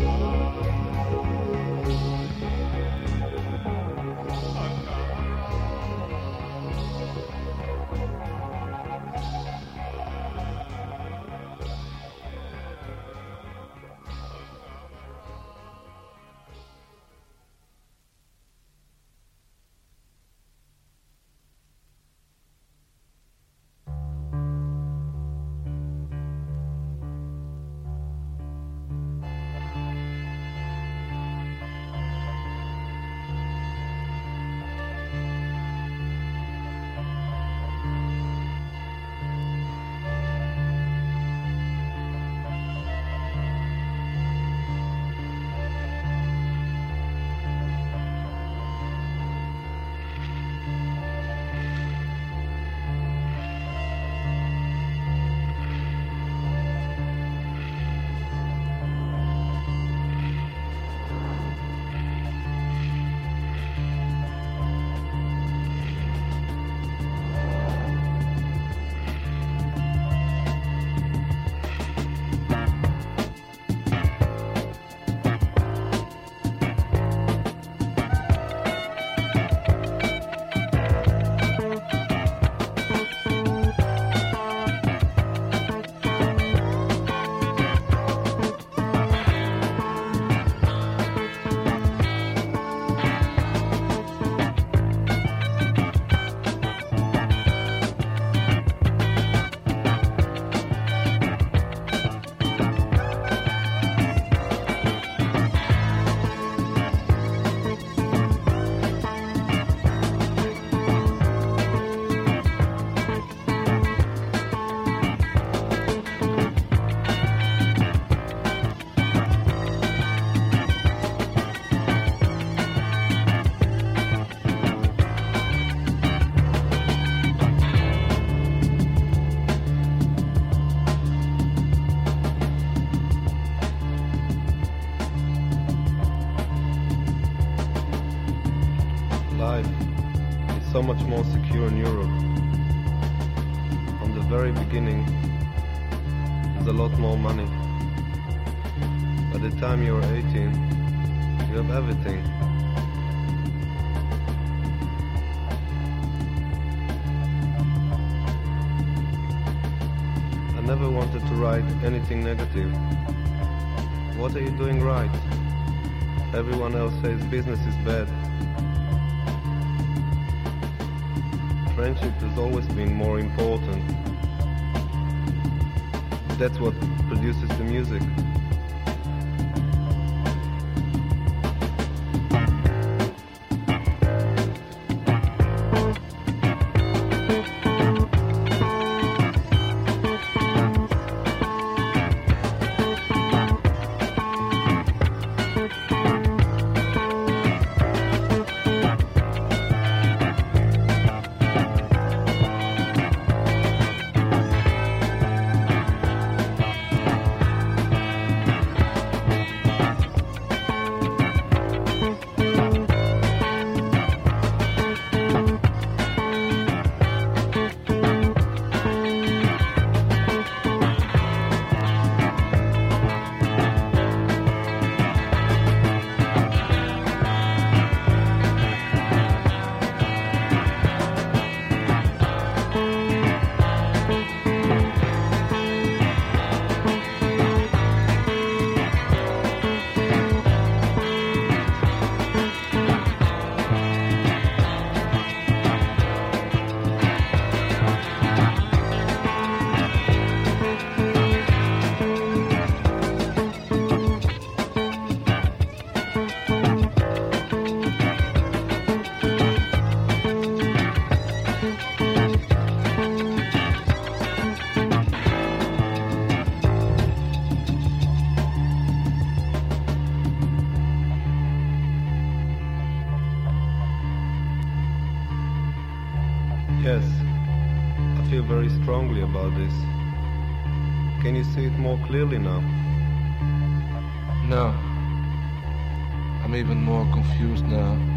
Bye. Much more secure in Europe. From the very beginning, there's a lot more money. By the time you're 18, you have everything. I never wanted to write anything negative. What are you doing right? Everyone else says business is bad. Friendship has always been more important. That's what produces the music. Clearly now? No. I'm even more confused now.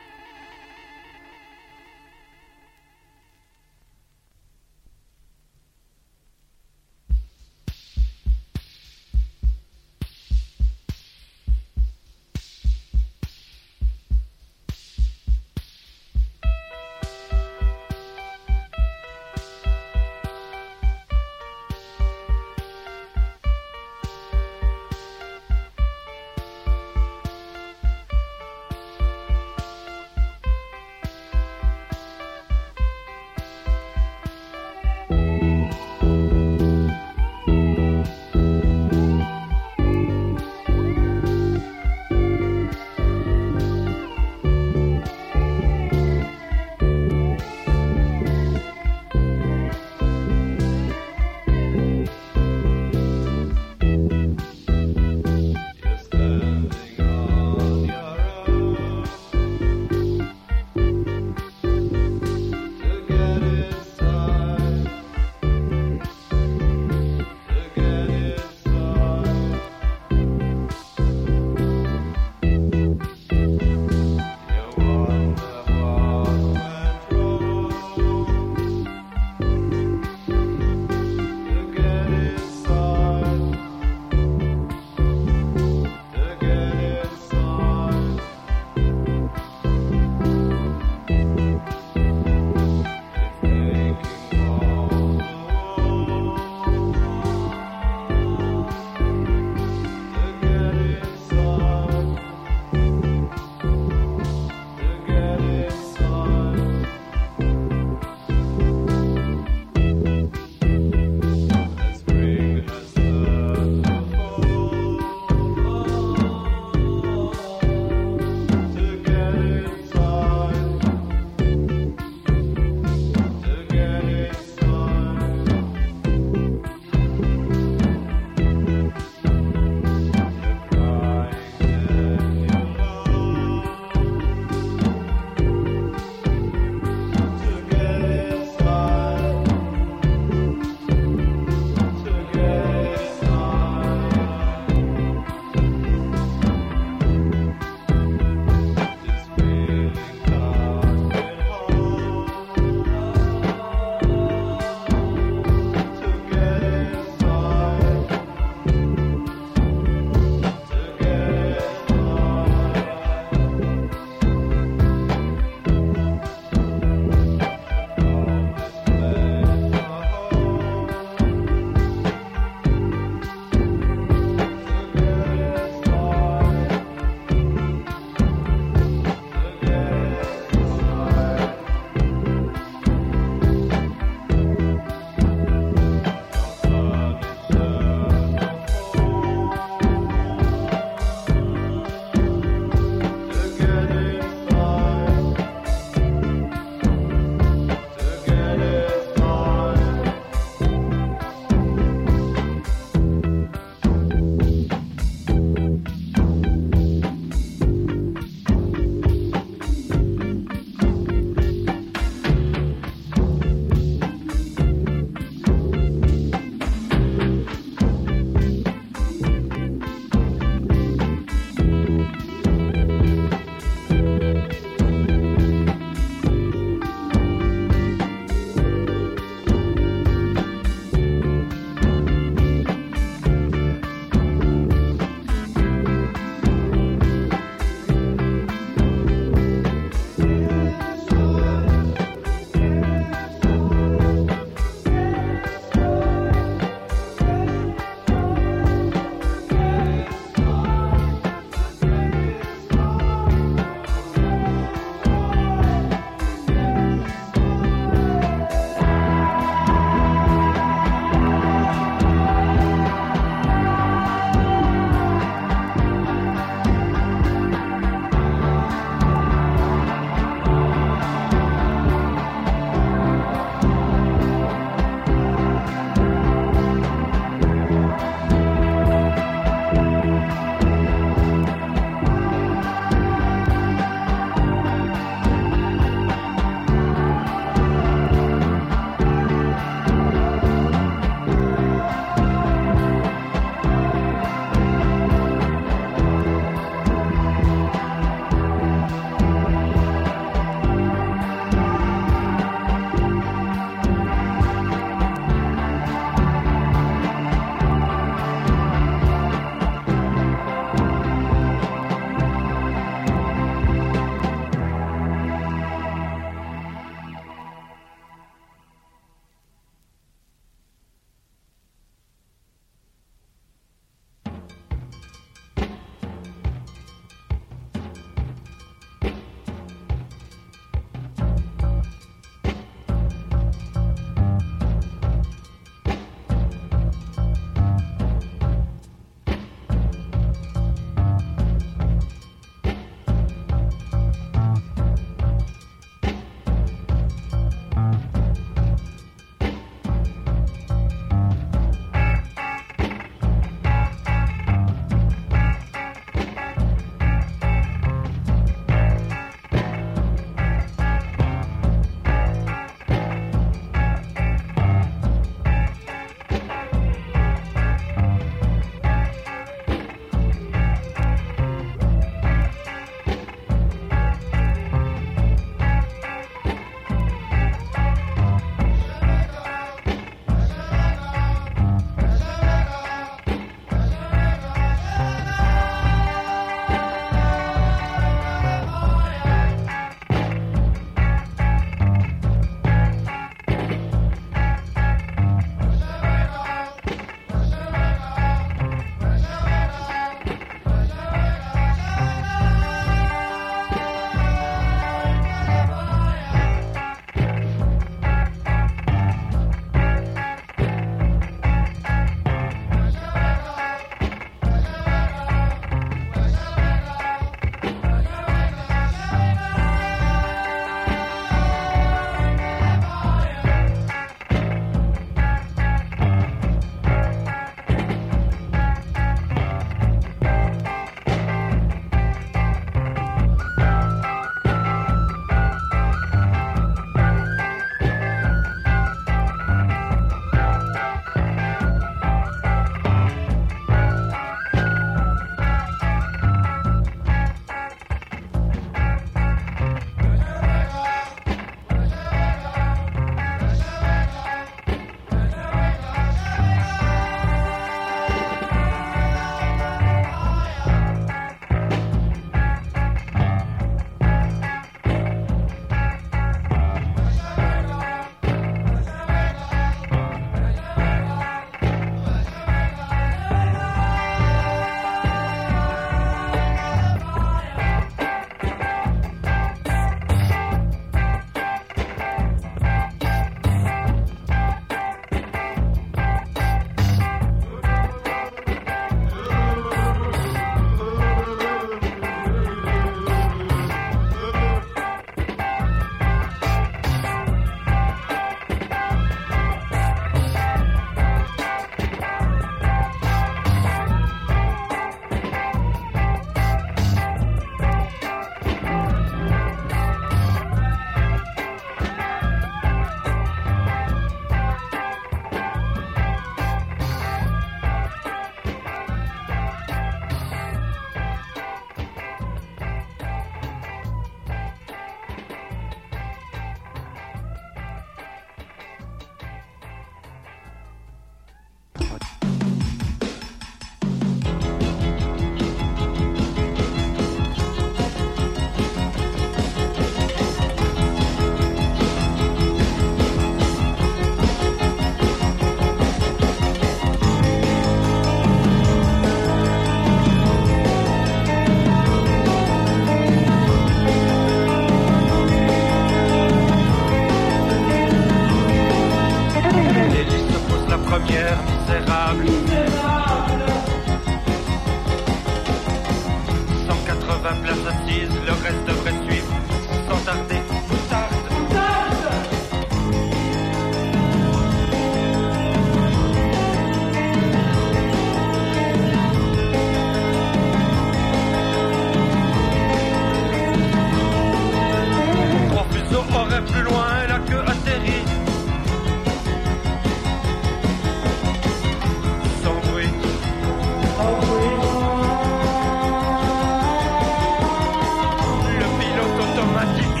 Le pilote automatique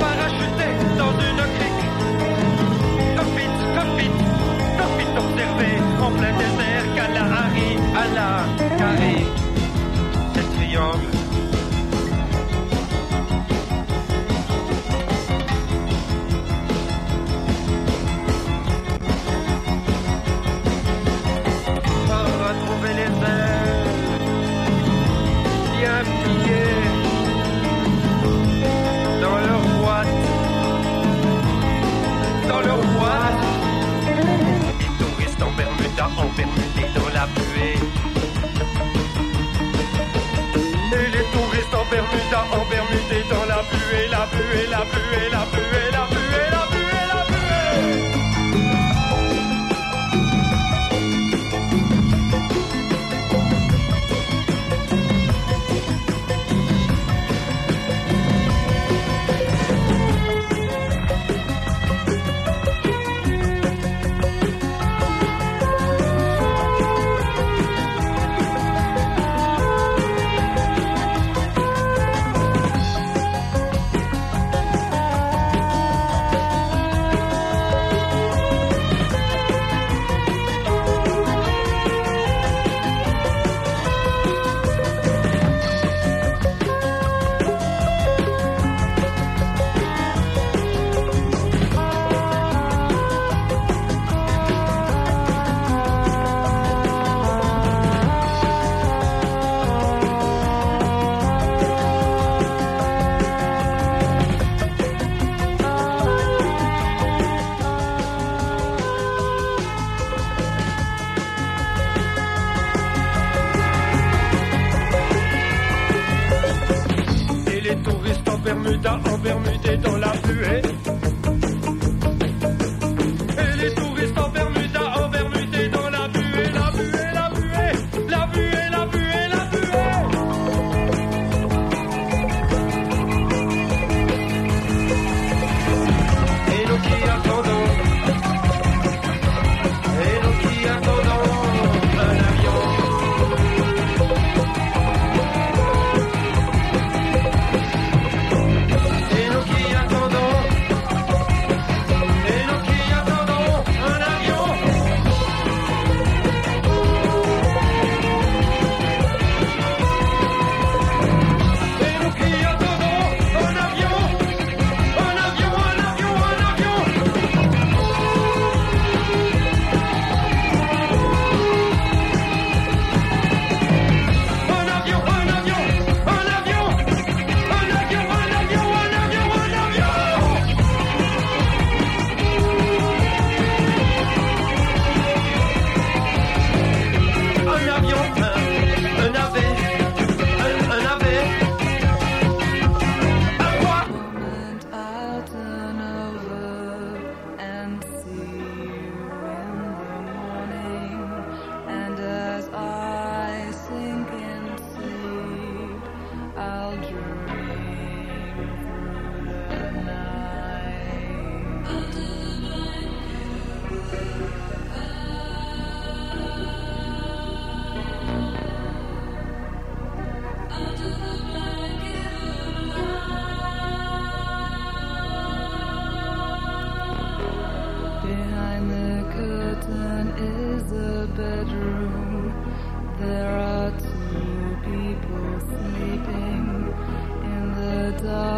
Parachuté dans une crique. Coffite, coffite, coffite observé En plein désert qu'à la Harry, à la Harry C'est triangle. en permuté dans la pluie, la pluie, la pluie, la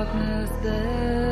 darkness there's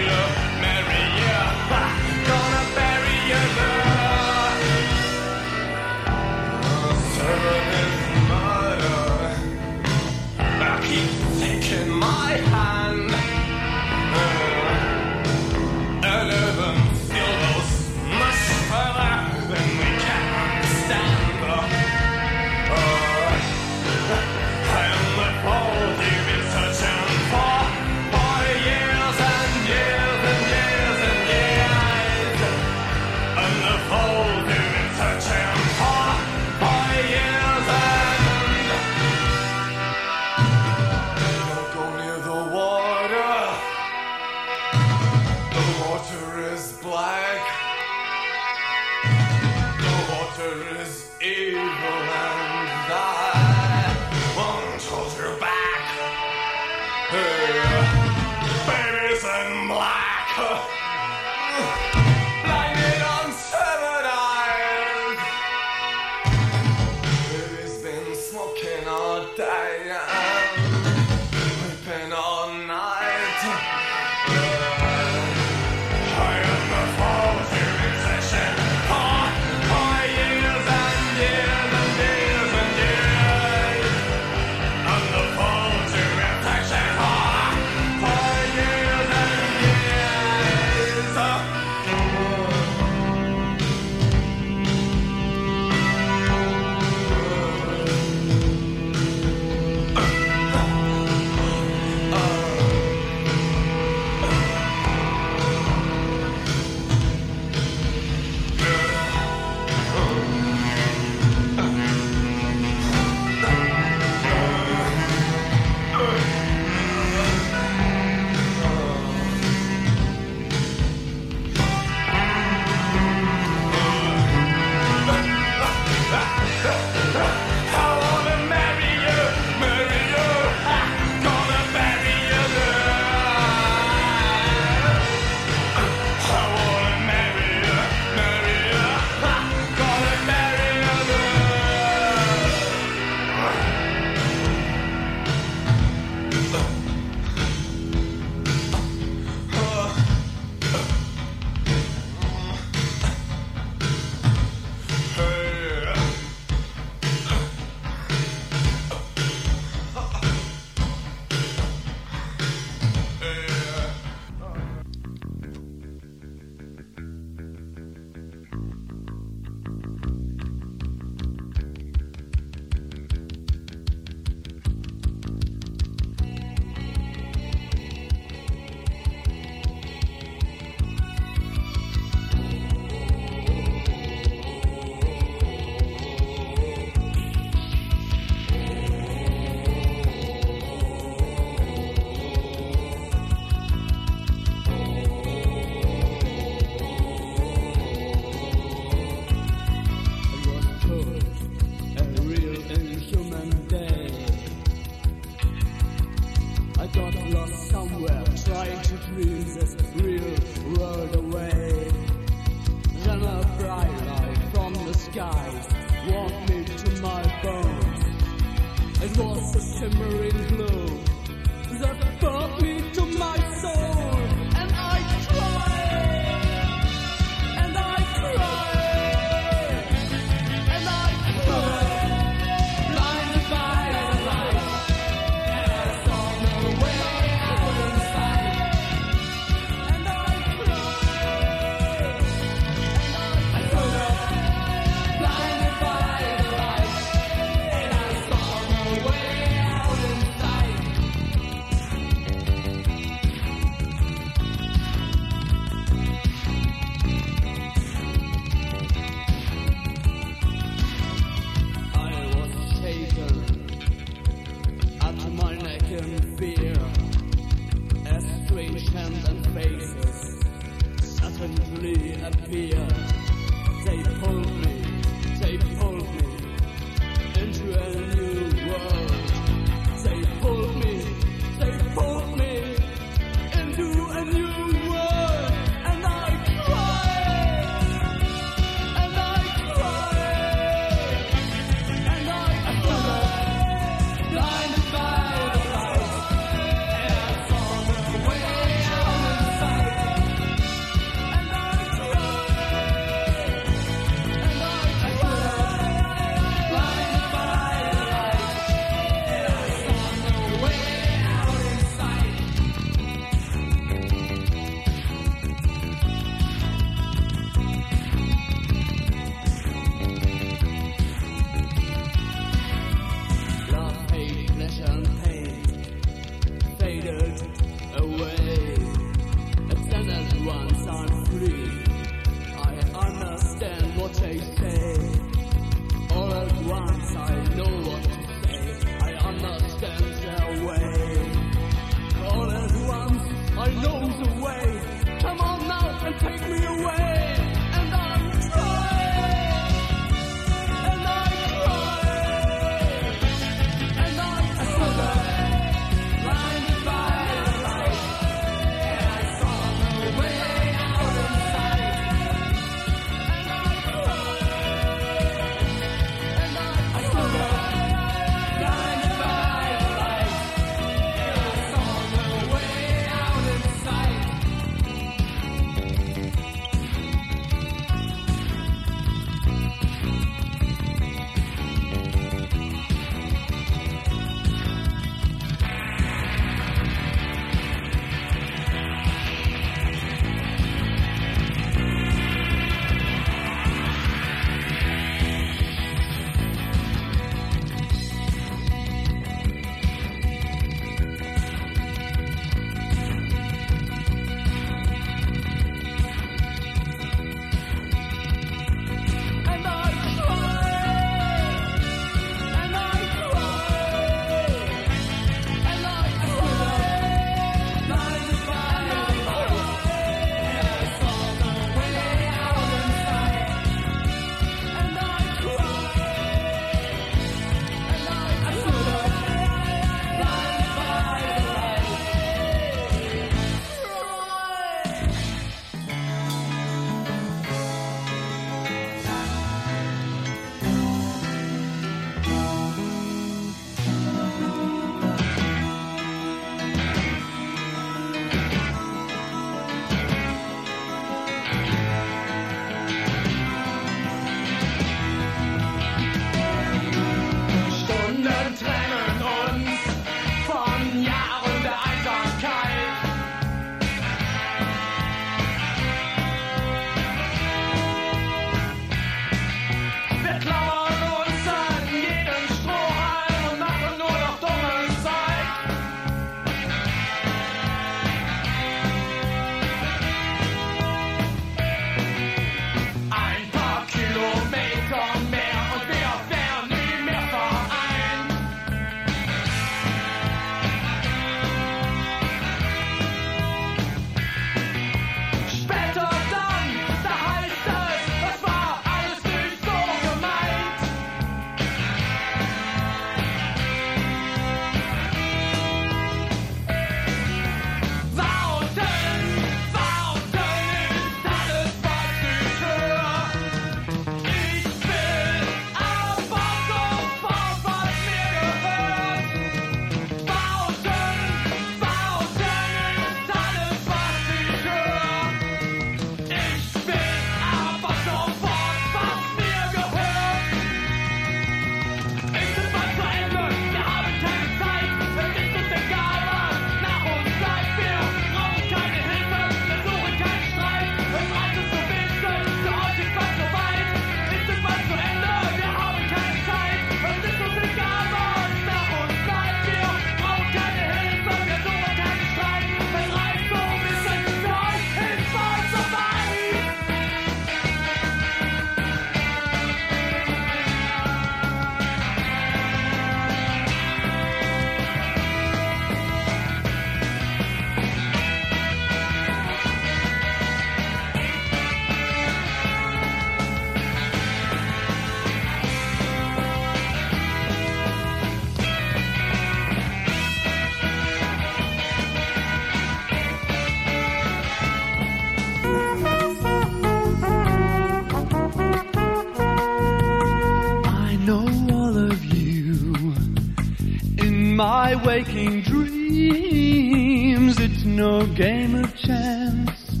waking dreams. It's no game of chance.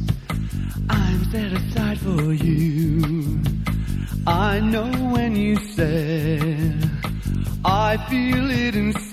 I'm set aside for you. I know when you said, I feel it inside.